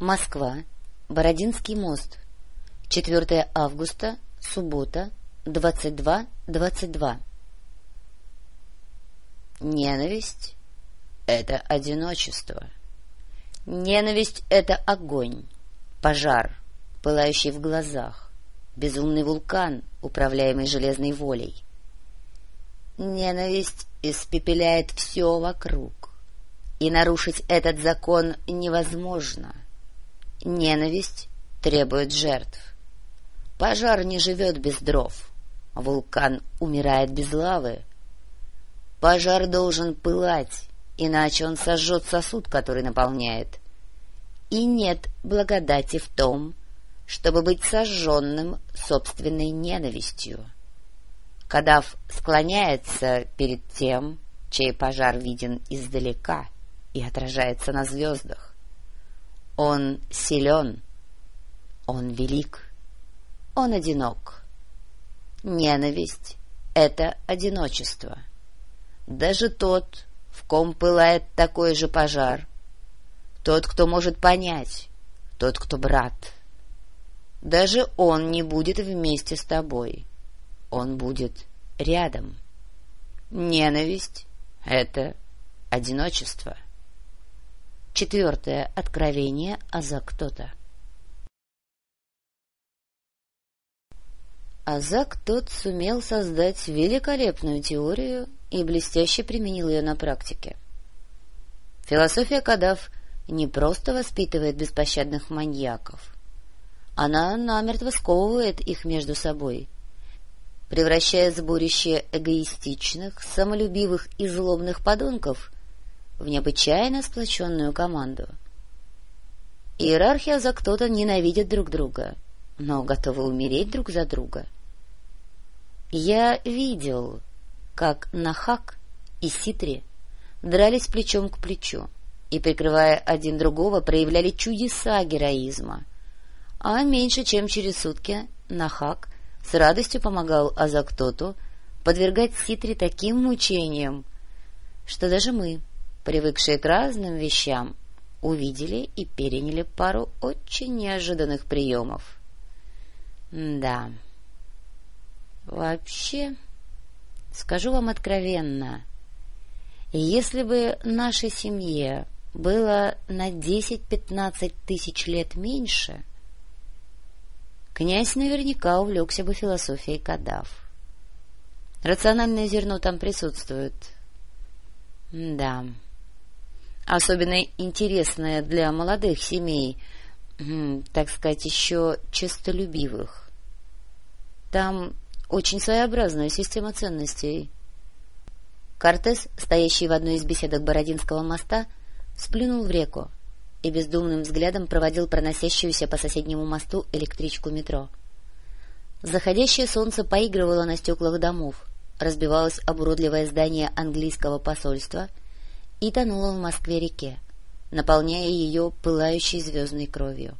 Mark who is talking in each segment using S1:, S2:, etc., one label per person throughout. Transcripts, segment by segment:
S1: Москва. Бородинский мост. 4 августа. Суббота. 22.22. Ненависть — это одиночество. Ненависть — это огонь, пожар, пылающий в глазах, безумный вулкан, управляемый железной волей. Ненависть испепеляет все вокруг, и нарушить этот закон невозможно. Ненависть требует жертв. Пожар не живет без дров, вулкан умирает без лавы. Пожар должен пылать, иначе он сожжет сосуд, который наполняет. И нет благодати в том, чтобы быть сожженным собственной ненавистью. Кадав склоняется перед тем, чей пожар виден издалека и отражается на звездах. Он силен, он велик, он одинок. Ненависть — это одиночество. Даже тот, в ком пылает такой же пожар, тот, кто может понять, тот, кто брат, даже он не будет вместе с тобой, он будет рядом. Ненависть — это одиночество. Четвертое откровение Азак Тота. Азак тот сумел создать великолепную теорию и блестяще применил ее на практике. Философия Кадав не просто воспитывает беспощадных маньяков. Она намертво сковывает их между собой, превращая сборище эгоистичных, самолюбивых и злобных подонков в необычайно сплоченную команду. Иерархия за кто-то ненавидят друг друга, но готовы умереть друг за друга. Я видел, как Нахак и Ситри дрались плечом к плечу и, прикрывая один другого, проявляли чудеса героизма. А меньше чем через сутки Нахак с радостью помогал Азактоту подвергать Ситри таким мучениям, что даже мы, привыкшие к разным вещам, увидели и переняли пару очень неожиданных приемов. Да. Вообще, скажу вам откровенно, если бы нашей семье было на 10-15 тысяч лет меньше, князь наверняка увлекся бы философией кадав. Рациональное зерно там присутствует. Да особенно интересная для молодых семей, так сказать, еще честолюбивых. Там очень своеобразная система ценностей. Кортес, стоящий в одной из беседок Бородинского моста, сплюнул в реку и бездумным взглядом проводил проносящуюся по соседнему мосту электричку метро. Заходящее солнце поигрывало на стеклах домов, разбивалось об уродливое здание английского посольства — и тонула в Москве-реке, наполняя ее пылающей звездной кровью.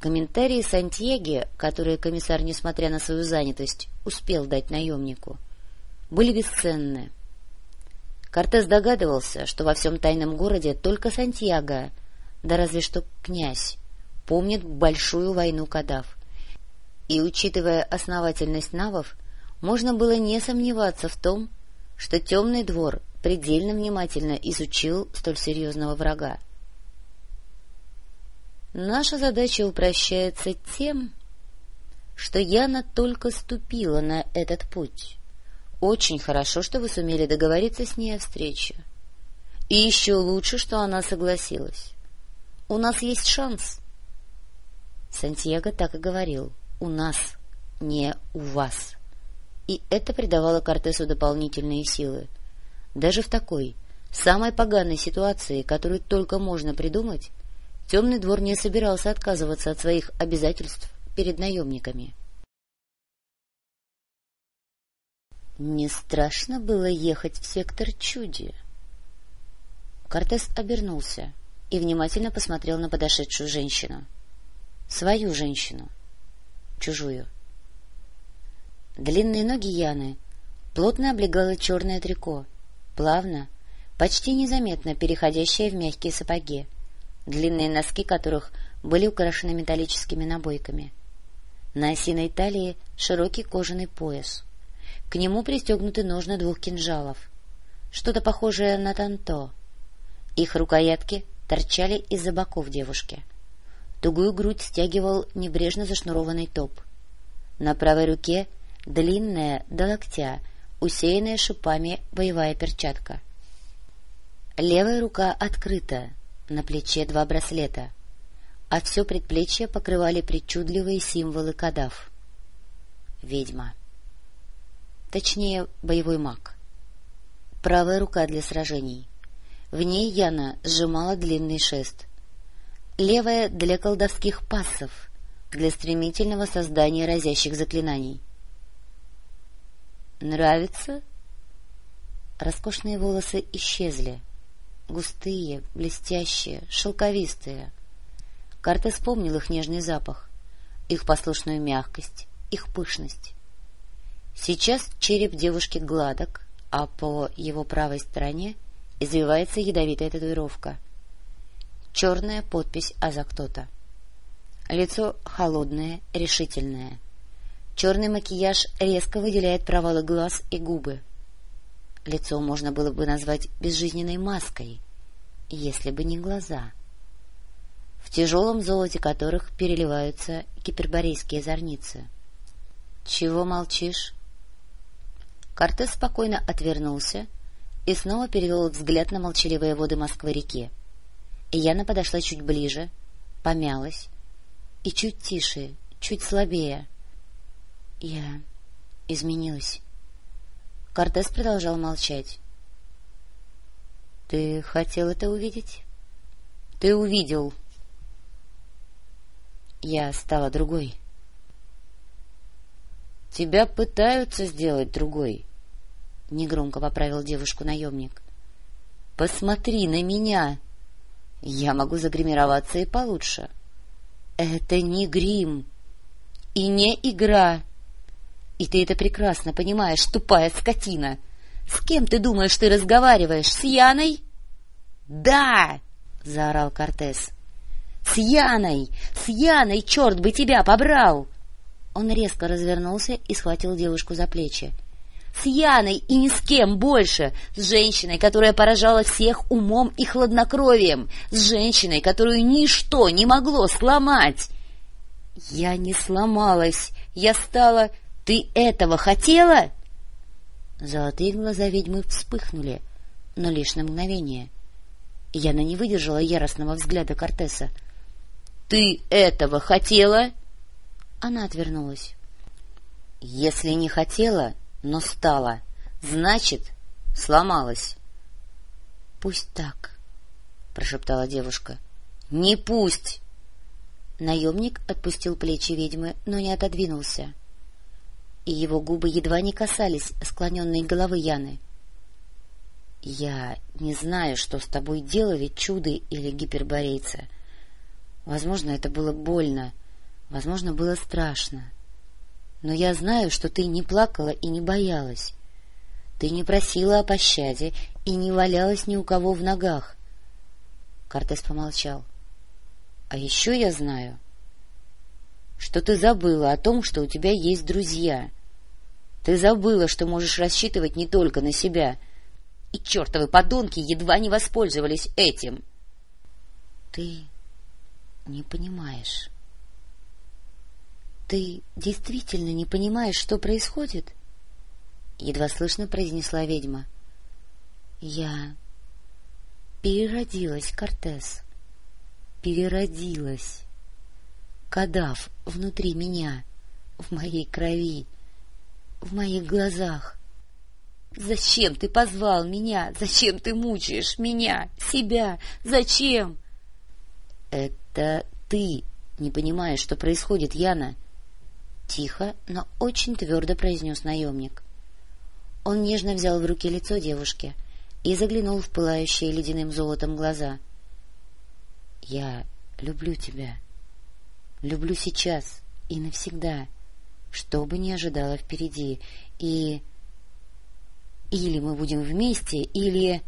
S1: Комментарии Сантьяги, которые комиссар, несмотря на свою занятость, успел дать наемнику, были бесценны. Кортес догадывался, что во всем тайном городе только Сантьяго, да разве что князь, помнит большую войну Кадав. И, учитывая основательность навов, можно было не сомневаться в том, что темный двор предельно внимательно изучил столь серьезного врага. Наша задача упрощается тем, что Яна только ступила на этот путь. Очень хорошо, что вы сумели договориться с ней о встрече. И еще лучше, что она согласилась. У нас есть шанс. Сантьяго так и говорил. У нас, не у вас. И это придавало Кортесу дополнительные силы. Даже в такой, самой поганой ситуации, которую только можно придумать, темный двор не собирался отказываться от своих обязательств перед наемниками. Не страшно было ехать в сектор чуди. Кортес обернулся и внимательно посмотрел на подошедшую женщину. Свою женщину. Чужую. Длинные ноги Яны плотно облегало черное трико, плавно, почти незаметно переходящая в мягкие сапоги, длинные носки которых были украшены металлическими набойками. На осиной талии широкий кожаный пояс. К нему пристегнуты ножны двух кинжалов. Что-то похожее на танто. Их рукоятки торчали из-за боков девушки. Тугую грудь стягивал небрежно зашнурованный топ. На правой руке длинная до локтя, усеянная шипами боевая перчатка. Левая рука открыта, на плече два браслета, а все предплечье покрывали причудливые символы кадав. Ведьма. Точнее, боевой маг. Правая рука для сражений. В ней Яна сжимала длинный шест. Левая — для колдовских пассов, для стремительного создания разящих заклинаний. «Нравится?» Роскошные волосы исчезли. Густые, блестящие, шелковистые. Карта вспомнил их нежный запах, их послушную мягкость, их пышность. Сейчас череп девушки гладок, а по его правой стороне извивается ядовитая татуировка. Черная подпись «А за кто-то». Лицо холодное, решительное. Черный макияж резко выделяет провалы глаз и губы. Лицо можно было бы назвать безжизненной маской, если бы не глаза, в тяжелом золоте которых переливаются гиперборейские зорницы. — Чего молчишь? Кортес спокойно отвернулся и снова перевел взгляд на молчаливые воды Москвы-реки. Яна подошла чуть ближе, помялась, и чуть тише, чуть слабее. Я изменилась. Кортес продолжал молчать. — Ты хотел это увидеть? — Ты увидел. Я стала другой. — Тебя пытаются сделать другой, — негромко поправил девушку наемник. — Посмотри на меня! Я могу загримироваться и получше. Это не грим и не игра. И ты это прекрасно понимаешь, тупая скотина. С кем ты думаешь, ты разговариваешь? С Яной? — Да! — заорал Кортес. — С Яной! С Яной, черт бы тебя побрал! Он резко развернулся и схватил девушку за плечи. — С Яной и ни с кем больше! С женщиной, которая поражала всех умом и хладнокровием! С женщиной, которую ничто не могло сломать! Я не сломалась, я стала ты этого хотела? Золотые глаза ведьмы вспыхнули, но лишь на мгновение. Яна не выдержала яростного взгляда Кортеса. — Ты этого хотела? Она отвернулась. — Если не хотела, но стала, значит, сломалась. — Пусть так, — прошептала девушка. — Не пусть! Наемник отпустил плечи ведьмы, но не отодвинулся и его губы едва не касались склоненной головы Яны. — Я не знаю, что с тобой делали чуды или гиперборейцы. Возможно, это было больно, возможно, было страшно. Но я знаю, что ты не плакала и не боялась. Ты не просила о пощаде и не валялась ни у кого в ногах. Кортес помолчал. — А еще я знаю, что ты забыла о том, что у тебя есть друзья. Ты забыла, что можешь рассчитывать не только на себя. И чертовы подонки едва не воспользовались этим. Ты не понимаешь. Ты действительно не понимаешь, что происходит? Едва слышно произнесла ведьма. Я переродилась, Кортес. Переродилась кадав внутри меня, в моей крови, в моих глазах. Зачем ты позвал меня? Зачем ты мучаешь меня, себя? Зачем? Это ты не понимаешь, что происходит, Яна. Тихо, но очень твердо произнес наемник. Он нежно взял в руки лицо девушки и заглянул в пылающие ледяным золотом глаза. — Я люблю тебя. — Люблю сейчас и навсегда, что бы ни ожидало впереди, и... Или мы будем вместе, или...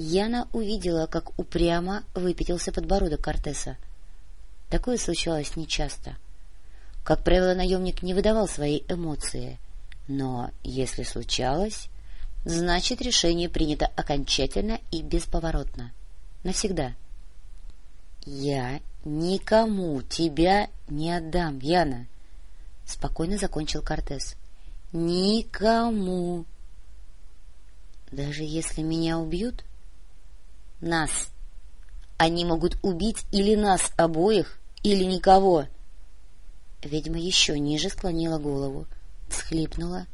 S1: Яна увидела, как упрямо выпятился подбородок Кортеса. Такое случалось нечасто. Как правило, наемник не выдавал свои эмоции, но если случалось, значит, решение принято окончательно и бесповоротно. Навсегда. — Я никому тебя не отдам, Яна, — спокойно закончил Кортес. — Никому. — Даже если меня убьют? нас. Они могут убить или нас обоих, или никого. Ведьма еще ниже склонила голову, всхлипнула,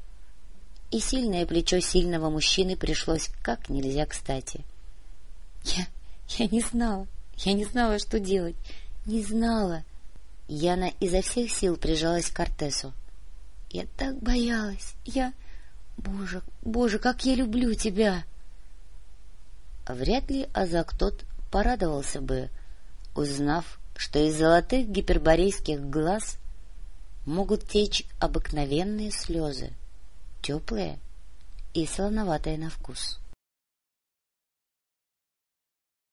S1: и сильное плечо сильного мужчины пришлось как нельзя кстати. — Я... я не знала, я не знала, что делать, не знала. Яна изо всех сил прижалась к Кортесу. — Я так боялась, я... Боже, боже, как я люблю тебя! — Вряд ли Азак тот порадовался бы, узнав, что из золотых гиперборейских глаз могут течь обыкновенные слезы, теплые и солоноватые на вкус.